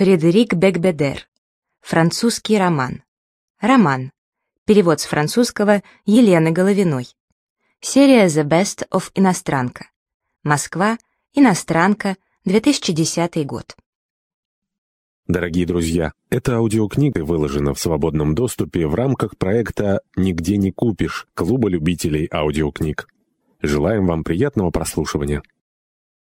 Фредерик Бекбедер. Французский роман. Роман. Перевод с французского Елены Головиной. Серия The Best of Иностранка. Москва. Иностранка. 2010 год. Дорогие друзья, эта аудиокнига выложена в свободном доступе в рамках проекта «Нигде не купишь» Клуба любителей аудиокниг. Желаем вам приятного прослушивания.